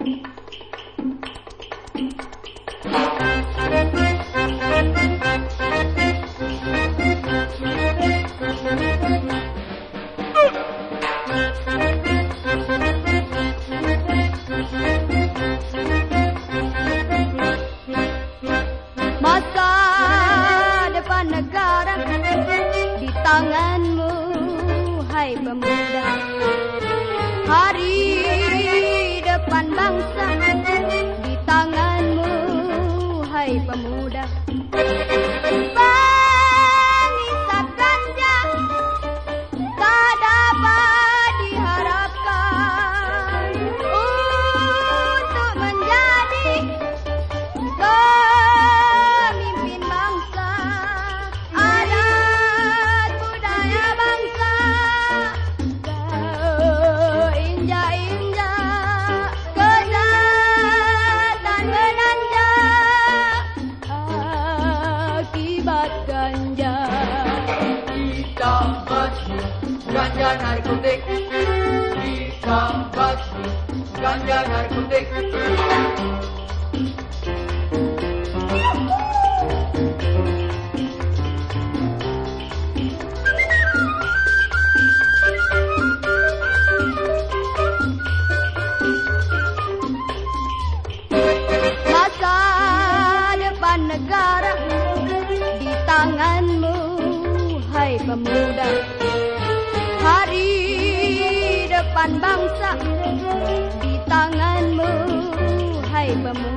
Masa depan negara di tanganmu, hai pemuda. Hari hai pemuda. Ganja. Kita basmi ganja narkotik. Kita basmi ganja narkotik pemuda. Hari depan bangsa di tanganmu, hai pemuda.